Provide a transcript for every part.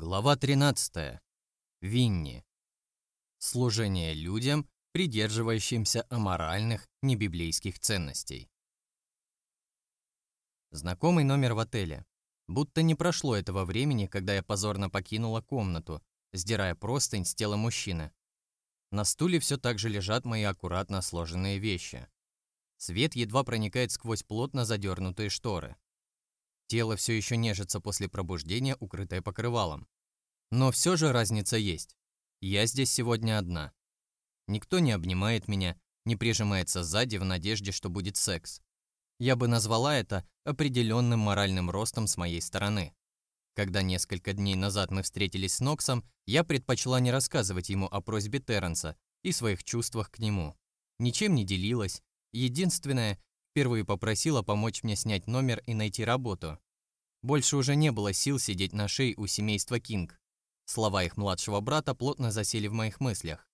Глава 13. Винни. Служение людям, придерживающимся аморальных, небиблейских ценностей. Знакомый номер в отеле. Будто не прошло этого времени, когда я позорно покинула комнату, сдирая простынь с тела мужчины. На стуле все так же лежат мои аккуратно сложенные вещи. Свет едва проникает сквозь плотно задернутые шторы. Тело все еще нежится после пробуждения, укрытое покрывалом. Но все же разница есть. Я здесь сегодня одна. Никто не обнимает меня, не прижимается сзади в надежде, что будет секс. Я бы назвала это определенным моральным ростом с моей стороны. Когда несколько дней назад мы встретились с Ноксом, я предпочла не рассказывать ему о просьбе Терренса и своих чувствах к нему. Ничем не делилась. Единственное, впервые попросила помочь мне снять номер и найти работу. Больше уже не было сил сидеть на шее у семейства Кинг. Слова их младшего брата плотно засели в моих мыслях.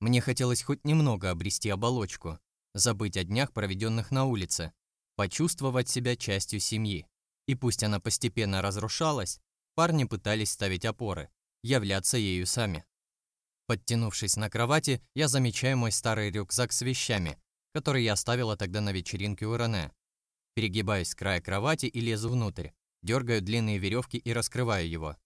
Мне хотелось хоть немного обрести оболочку, забыть о днях, проведенных на улице, почувствовать себя частью семьи. И пусть она постепенно разрушалась, парни пытались ставить опоры, являться ею сами. Подтянувшись на кровати, я замечаю мой старый рюкзак с вещами, который я оставила тогда на вечеринке у Рене. Перегибаюсь с края кровати и лезу внутрь. Дергаю длинные веревки и раскрываю его.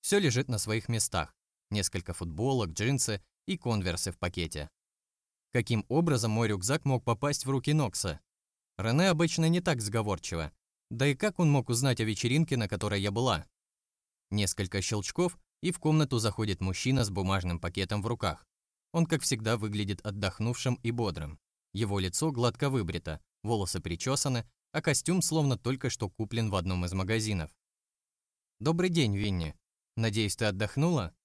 Все лежит на своих местах. Несколько футболок, джинсы и конверсы в пакете. Каким образом мой рюкзак мог попасть в руки Нокса? Рене обычно не так сговорчиво. Да и как он мог узнать о вечеринке, на которой я была? Несколько щелчков, и в комнату заходит мужчина с бумажным пакетом в руках. Он, как всегда, выглядит отдохнувшим и бодрым. Его лицо гладко выбрито, волосы причесаны, а костюм словно только что куплен в одном из магазинов. «Добрый день, Винни. Надеюсь, ты отдохнула?»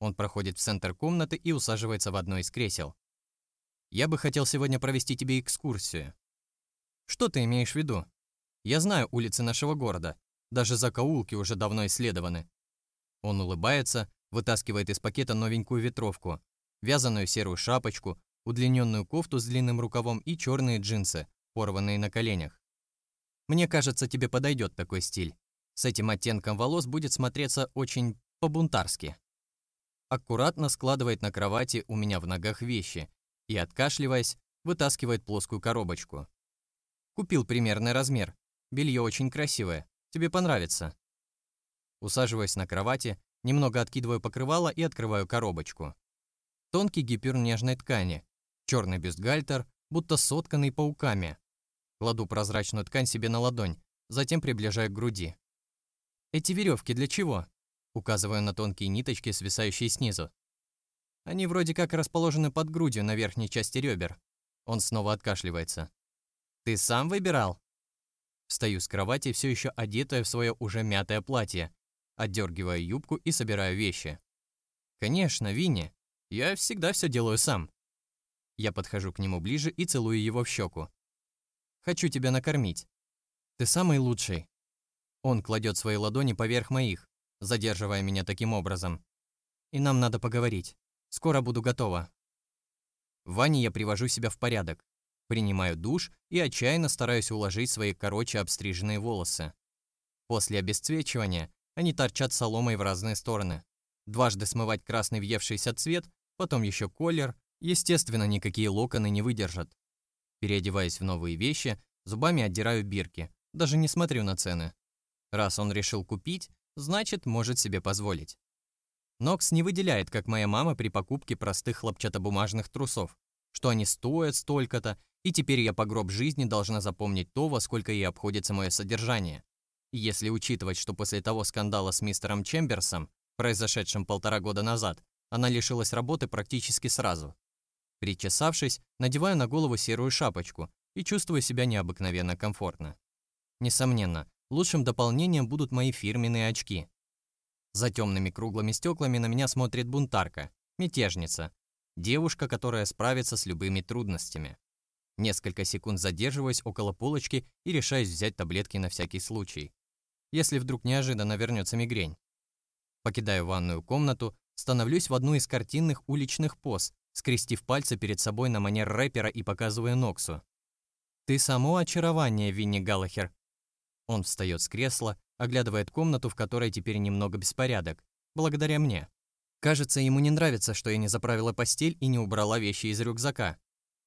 Он проходит в центр комнаты и усаживается в одно из кресел. «Я бы хотел сегодня провести тебе экскурсию». «Что ты имеешь в виду?» «Я знаю улицы нашего города. Даже закоулки уже давно исследованы». Он улыбается, вытаскивает из пакета новенькую ветровку, вязаную серую шапочку, удлиненную кофту с длинным рукавом и черные джинсы, порванные на коленях. Мне кажется, тебе подойдет такой стиль. С этим оттенком волос будет смотреться очень по-бунтарски. Аккуратно складывает на кровати у меня в ногах вещи и, откашливаясь, вытаскивает плоскую коробочку. Купил примерный размер. Белье очень красивое. Тебе понравится. Усаживаясь на кровати, немного откидываю покрывало и открываю коробочку. Тонкий гипюр нежной ткани, черный бюстгальтер, будто сотканный пауками, Кладу прозрачную ткань себе на ладонь, затем приближаю к груди. «Эти веревки для чего?» Указываю на тонкие ниточки, свисающие снизу. Они вроде как расположены под грудью на верхней части ребер. Он снова откашливается. «Ты сам выбирал?» Встаю с кровати, все еще одетая в свое уже мятое платье. Отдергиваю юбку и собираю вещи. «Конечно, Винни. Я всегда все делаю сам». Я подхожу к нему ближе и целую его в щеку. Хочу тебя накормить. Ты самый лучший». Он кладет свои ладони поверх моих, задерживая меня таким образом. «И нам надо поговорить. Скоро буду готова». В ванне я привожу себя в порядок, принимаю душ и отчаянно стараюсь уложить свои короче обстриженные волосы. После обесцвечивания они торчат соломой в разные стороны. Дважды смывать красный въевшийся цвет, потом еще колер, естественно, никакие локоны не выдержат. Переодеваясь в новые вещи, зубами отдираю бирки, даже не смотрю на цены. Раз он решил купить, значит, может себе позволить. Нокс не выделяет, как моя мама при покупке простых хлопчатобумажных трусов, что они стоят столько-то, и теперь я по гроб жизни должна запомнить то, во сколько ей обходится мое содержание. Если учитывать, что после того скандала с мистером Чемберсом, произошедшим полтора года назад, она лишилась работы практически сразу, Причесавшись, надеваю на голову серую шапочку и чувствую себя необыкновенно комфортно. Несомненно, лучшим дополнением будут мои фирменные очки. За темными круглыми стеклами на меня смотрит бунтарка, мятежница, девушка, которая справится с любыми трудностями. Несколько секунд задерживаюсь около полочки и решаюсь взять таблетки на всякий случай. Если вдруг неожиданно вернется мигрень. Покидаю ванную комнату, становлюсь в одну из картинных уличных поз скрестив пальцы перед собой на манер рэпера и показывая Ноксу. «Ты само очарование, Винни Галлахер. Он встает с кресла, оглядывает комнату, в которой теперь немного беспорядок, благодаря мне. Кажется, ему не нравится, что я не заправила постель и не убрала вещи из рюкзака.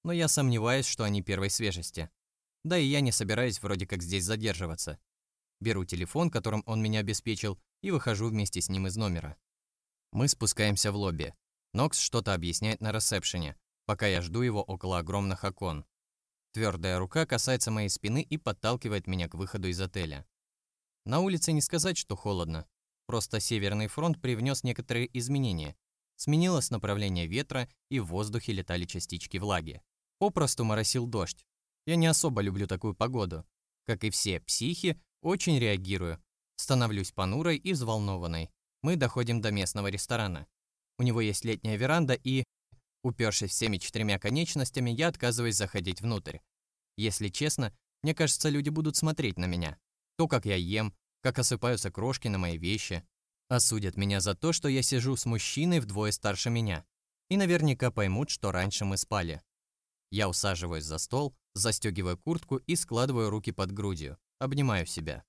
Но я сомневаюсь, что они первой свежести. Да и я не собираюсь вроде как здесь задерживаться. Беру телефон, которым он меня обеспечил, и выхожу вместе с ним из номера. Мы спускаемся в лобби. Нокс что-то объясняет на ресепшене, пока я жду его около огромных окон. Твердая рука касается моей спины и подталкивает меня к выходу из отеля. На улице не сказать, что холодно. Просто Северный фронт привнес некоторые изменения. Сменилось направление ветра, и в воздухе летали частички влаги. Попросту моросил дождь. Я не особо люблю такую погоду. Как и все психи, очень реагирую. Становлюсь понурой и взволнованной. Мы доходим до местного ресторана. У него есть летняя веранда и... Упершись всеми четырьмя конечностями, я отказываюсь заходить внутрь. Если честно, мне кажется, люди будут смотреть на меня. То, как я ем, как осыпаются крошки на мои вещи. Осудят меня за то, что я сижу с мужчиной вдвое старше меня. И наверняка поймут, что раньше мы спали. Я усаживаюсь за стол, застегиваю куртку и складываю руки под грудью, обнимаю себя.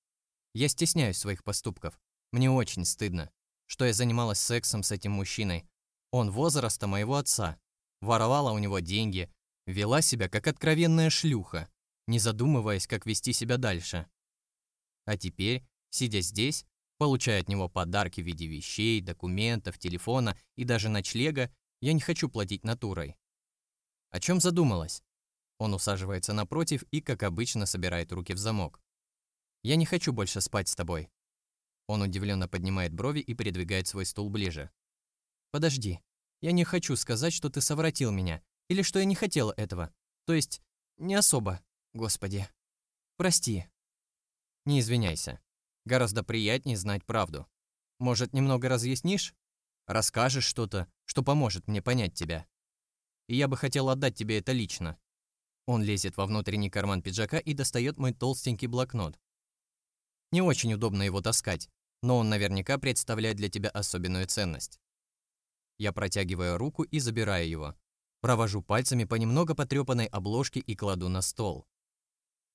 Я стесняюсь своих поступков. Мне очень стыдно, что я занималась сексом с этим мужчиной. Он возраста моего отца. Воровала у него деньги, вела себя как откровенная шлюха, не задумываясь, как вести себя дальше. А теперь, сидя здесь, получая от него подарки в виде вещей, документов, телефона и даже ночлега, я не хочу платить натурой. О чем задумалась? Он усаживается напротив и, как обычно, собирает руки в замок. «Я не хочу больше спать с тобой». Он удивленно поднимает брови и передвигает свой стул ближе. «Подожди. Я не хочу сказать, что ты совратил меня, или что я не хотела этого. То есть, не особо, господи. Прости». «Не извиняйся. Гораздо приятнее знать правду. Может, немного разъяснишь? Расскажешь что-то, что поможет мне понять тебя. И я бы хотел отдать тебе это лично. Он лезет во внутренний карман пиджака и достает мой толстенький блокнот. Не очень удобно его таскать, но он наверняка представляет для тебя особенную ценность. Я протягиваю руку и забираю его. Провожу пальцами по немного потрепанной обложке и кладу на стол.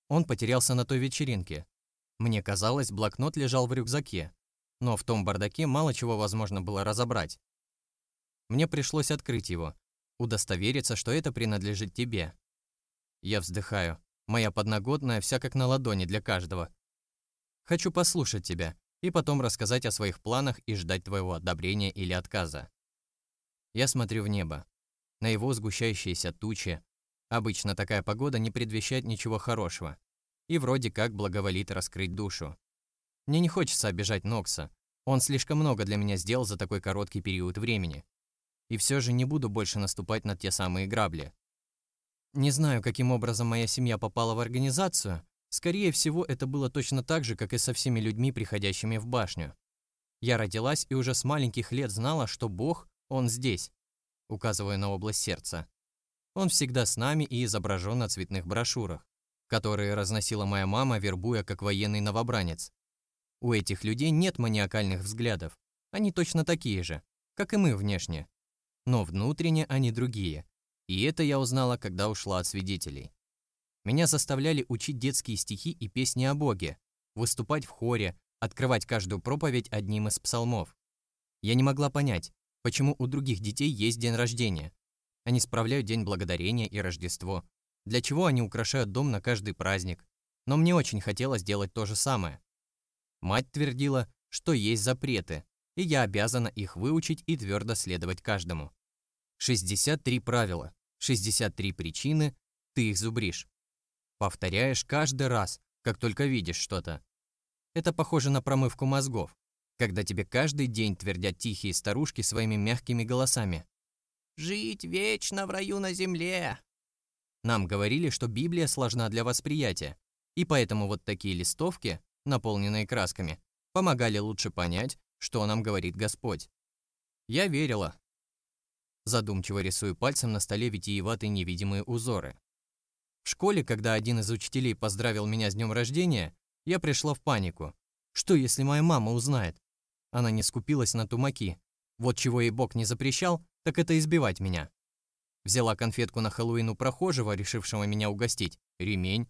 Он потерялся на той вечеринке. Мне казалось, блокнот лежал в рюкзаке, но в том бардаке мало чего возможно было разобрать. Мне пришлось открыть его, удостовериться, что это принадлежит тебе. Я вздыхаю. Моя подноготная вся как на ладони для каждого. Хочу послушать тебя и потом рассказать о своих планах и ждать твоего одобрения или отказа. Я смотрю в небо. На его сгущающиеся тучи. Обычно такая погода не предвещает ничего хорошего. И вроде как благоволит раскрыть душу. Мне не хочется обижать Нокса. Он слишком много для меня сделал за такой короткий период времени. И все же не буду больше наступать на те самые грабли. Не знаю, каким образом моя семья попала в организацию. Скорее всего, это было точно так же, как и со всеми людьми, приходящими в башню. Я родилась и уже с маленьких лет знала, что Бог, Он здесь, указывая на область сердца. Он всегда с нами и изображен на цветных брошюрах, которые разносила моя мама, вербуя как военный новобранец. У этих людей нет маниакальных взглядов. Они точно такие же, как и мы внешне. Но внутренне они другие, и это я узнала, когда ушла от свидетелей. Меня заставляли учить детские стихи и песни о Боге, выступать в хоре, открывать каждую проповедь одним из псалмов. Я не могла понять, почему у других детей есть день рождения. Они справляют День Благодарения и Рождество. Для чего они украшают дом на каждый праздник? Но мне очень хотелось сделать то же самое. Мать твердила, что есть запреты, и я обязана их выучить и твердо следовать каждому. 63 правила, 63 причины, ты их зубришь. Повторяешь каждый раз, как только видишь что-то. Это похоже на промывку мозгов, когда тебе каждый день твердят тихие старушки своими мягкими голосами. «Жить вечно в раю на земле!» Нам говорили, что Библия сложна для восприятия, и поэтому вот такие листовки, наполненные красками, помогали лучше понять, что нам говорит Господь. Я верила, Задумчиво рисую пальцем на столе витиеватые невидимые узоры. Школе, когда один из учителей поздравил меня с днем рождения, я пришла в панику. Что, если моя мама узнает? Она не скупилась на тумаки. Вот чего ей Бог не запрещал, так это избивать меня. Взяла конфетку на Хэллоуин у прохожего, решившего меня угостить, ремень.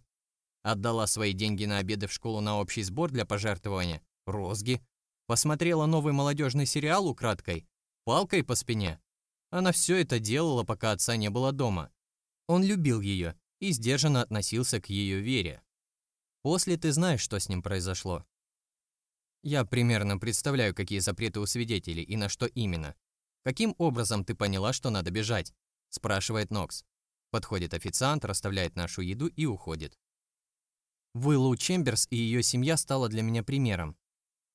Отдала свои деньги на обеды в школу на общий сбор для пожертвования. Розги. Посмотрела новый молодежный сериал украдкой. Палкой по спине. Она все это делала, пока отца не было дома. Он любил ее и сдержанно относился к ее вере. После ты знаешь, что с ним произошло. Я примерно представляю, какие запреты у свидетелей и на что именно. Каким образом ты поняла, что надо бежать? спрашивает Нокс. Подходит официант, расставляет нашу еду и уходит. Уиллоу Чемберс и ее семья стала для меня примером.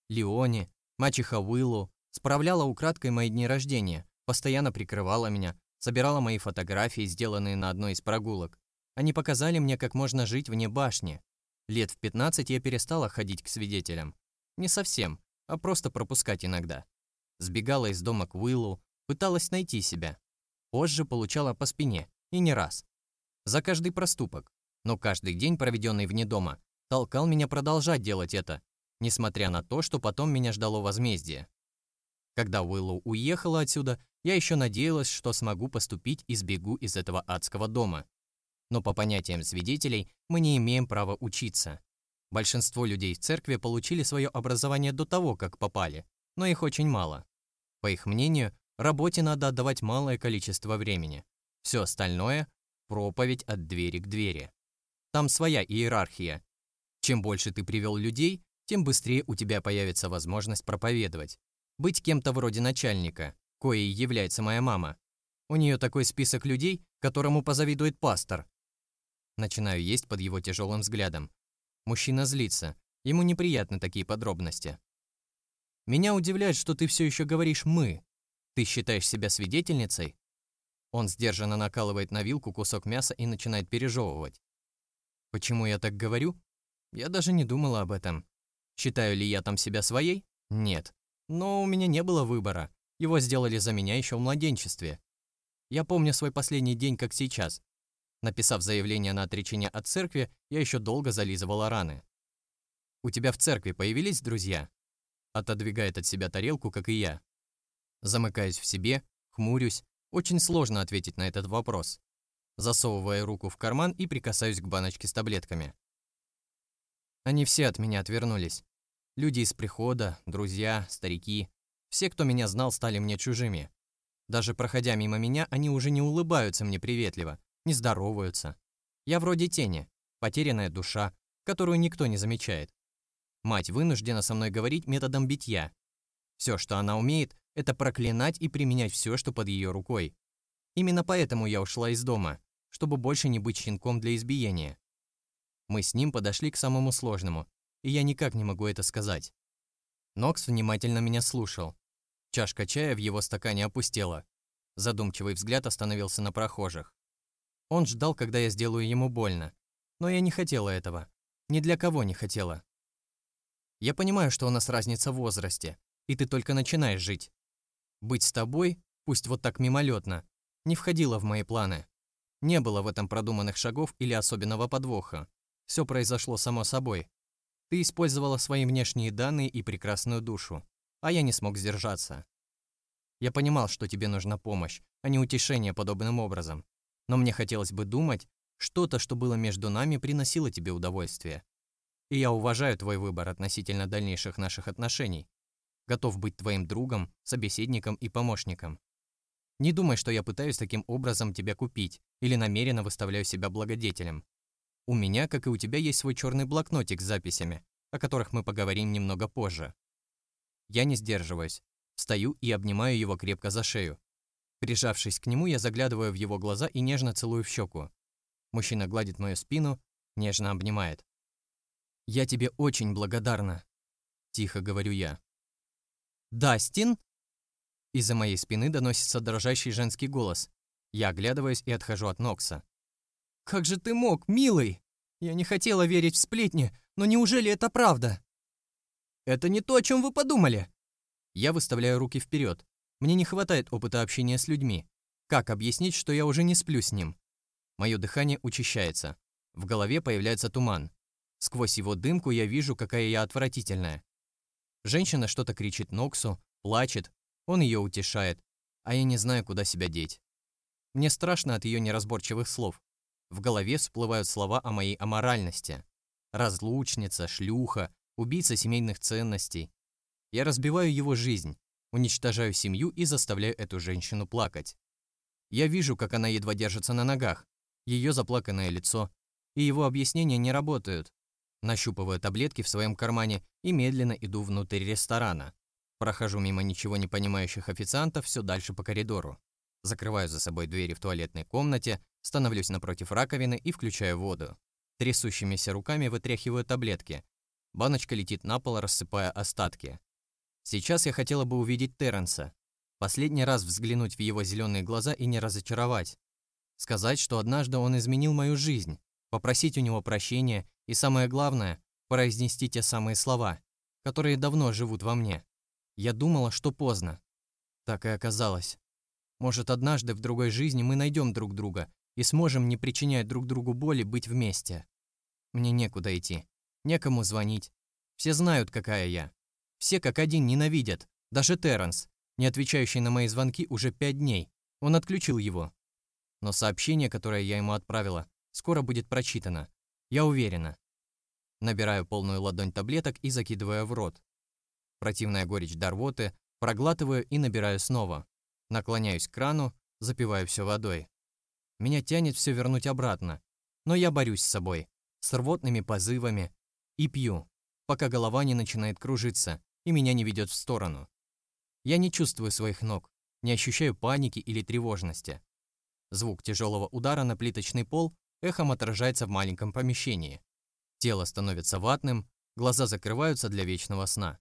Леони, мачеха Уиллоу, справляла украдкой мои дни рождения, постоянно прикрывала меня, собирала мои фотографии, сделанные на одной из прогулок. Они показали мне, как можно жить вне башни. Лет в 15 я перестала ходить к свидетелям. Не совсем, а просто пропускать иногда. Сбегала из дома к Уиллу, пыталась найти себя. Позже получала по спине, и не раз. За каждый проступок. Но каждый день, проведенный вне дома, толкал меня продолжать делать это, несмотря на то, что потом меня ждало возмездие. Когда Уиллоу уехала отсюда, я еще надеялась, что смогу поступить и сбегу из этого адского дома. Но по понятиям свидетелей мы не имеем права учиться. Большинство людей в церкви получили свое образование до того, как попали, но их очень мало. По их мнению, работе надо отдавать малое количество времени. Все остальное – проповедь от двери к двери. Там своя иерархия. Чем больше ты привел людей, тем быстрее у тебя появится возможность проповедовать. Быть кем-то вроде начальника, коей является моя мама. У нее такой список людей, которому позавидует пастор. Начинаю есть под его тяжелым взглядом. Мужчина злится. Ему неприятны такие подробности. Меня удивляет, что ты все еще говоришь «мы». Ты считаешь себя свидетельницей? Он сдержанно накалывает на вилку кусок мяса и начинает пережевывать. Почему я так говорю? Я даже не думала об этом. Считаю ли я там себя своей? Нет. Но у меня не было выбора. Его сделали за меня еще в младенчестве. Я помню свой последний день, как сейчас. Написав заявление на отречение от церкви, я еще долго зализывала раны. «У тебя в церкви появились друзья?» Отодвигает от себя тарелку, как и я. Замыкаюсь в себе, хмурюсь. Очень сложно ответить на этот вопрос. Засовывая руку в карман и прикасаюсь к баночке с таблетками. Они все от меня отвернулись. Люди из прихода, друзья, старики. Все, кто меня знал, стали мне чужими. Даже проходя мимо меня, они уже не улыбаются мне приветливо, не здороваются. Я вроде тени, потерянная душа, которую никто не замечает. Мать вынуждена со мной говорить методом битья. Все, что она умеет, это проклинать и применять все, что под ее рукой. Именно поэтому я ушла из дома, чтобы больше не быть щенком для избиения. Мы с ним подошли к самому сложному, и я никак не могу это сказать. Нокс внимательно меня слушал. Чашка чая в его стакане опустела. Задумчивый взгляд остановился на прохожих. Он ждал, когда я сделаю ему больно. Но я не хотела этого. Ни для кого не хотела. Я понимаю, что у нас разница в возрасте, и ты только начинаешь жить. Быть с тобой, пусть вот так мимолетно, не входило в мои планы. Не было в этом продуманных шагов или особенного подвоха. Все произошло само собой. Ты использовала свои внешние данные и прекрасную душу, а я не смог сдержаться. Я понимал, что тебе нужна помощь, а не утешение подобным образом но мне хотелось бы думать, что-то, что было между нами, приносило тебе удовольствие. И я уважаю твой выбор относительно дальнейших наших отношений. Готов быть твоим другом, собеседником и помощником. Не думай, что я пытаюсь таким образом тебя купить или намеренно выставляю себя благодетелем. У меня, как и у тебя, есть свой черный блокнотик с записями, о которых мы поговорим немного позже. Я не сдерживаюсь. Встаю и обнимаю его крепко за шею. Прижавшись к нему, я заглядываю в его глаза и нежно целую в щеку. Мужчина гладит мою спину, нежно обнимает. «Я тебе очень благодарна», – тихо говорю я. «Дастин?» Из-за моей спины доносится дрожащий женский голос. Я оглядываюсь и отхожу от Нокса. «Как же ты мог, милый? Я не хотела верить в сплетни, но неужели это правда?» «Это не то, о чем вы подумали!» Я выставляю руки вперед. Мне не хватает опыта общения с людьми. Как объяснить, что я уже не сплю с ним? Мое дыхание учащается. В голове появляется туман. Сквозь его дымку я вижу, какая я отвратительная. Женщина что-то кричит Ноксу, плачет, он ее утешает, а я не знаю, куда себя деть. Мне страшно от ее неразборчивых слов. В голове всплывают слова о моей аморальности. Разлучница, шлюха, убийца семейных ценностей. Я разбиваю его жизнь, уничтожаю семью и заставляю эту женщину плакать. Я вижу, как она едва держится на ногах, ее заплаканное лицо, и его объяснения не работают. Нащупываю таблетки в своем кармане и медленно иду внутрь ресторана. Прохожу мимо ничего не понимающих официантов все дальше по коридору. Закрываю за собой двери в туалетной комнате, становлюсь напротив раковины и включаю воду. Трясущимися руками вытряхиваю таблетки. Баночка летит на пол, рассыпая остатки. Сейчас я хотела бы увидеть Терренса. Последний раз взглянуть в его зеленые глаза и не разочаровать. Сказать, что однажды он изменил мою жизнь, попросить у него прощения и, самое главное, произнести те самые слова, которые давно живут во мне. Я думала, что поздно. Так и оказалось. Может, однажды в другой жизни мы найдем друг друга и сможем, не причинять друг другу боли, быть вместе. Мне некуда идти, некому звонить. Все знают, какая я. Все как один ненавидят, даже Терренс, не отвечающий на мои звонки уже пять дней. Он отключил его. Но сообщение, которое я ему отправила, скоро будет прочитано. Я уверена. Набираю полную ладонь таблеток и закидываю в рот. Противная горечь до рвоты, проглатываю и набираю снова. Наклоняюсь к крану, запиваю все водой. Меня тянет все вернуть обратно, но я борюсь с собой, с рвотными позывами и пью, пока голова не начинает кружиться и меня не ведет в сторону. Я не чувствую своих ног, не ощущаю паники или тревожности. Звук тяжелого удара на плиточный пол эхом отражается в маленьком помещении. Тело становится ватным, глаза закрываются для вечного сна.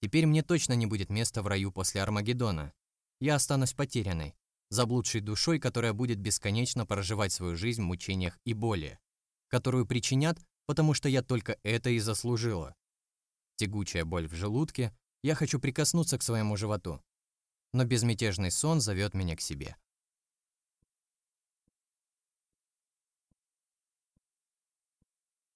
Теперь мне точно не будет места в раю после Армагеддона. Я останусь потерянной, заблудшей душой, которая будет бесконечно проживать свою жизнь в мучениях и боли, которую причинят, потому что я только это и заслужила. Тягучая боль в желудке, я хочу прикоснуться к своему животу. Но безмятежный сон зовет меня к себе.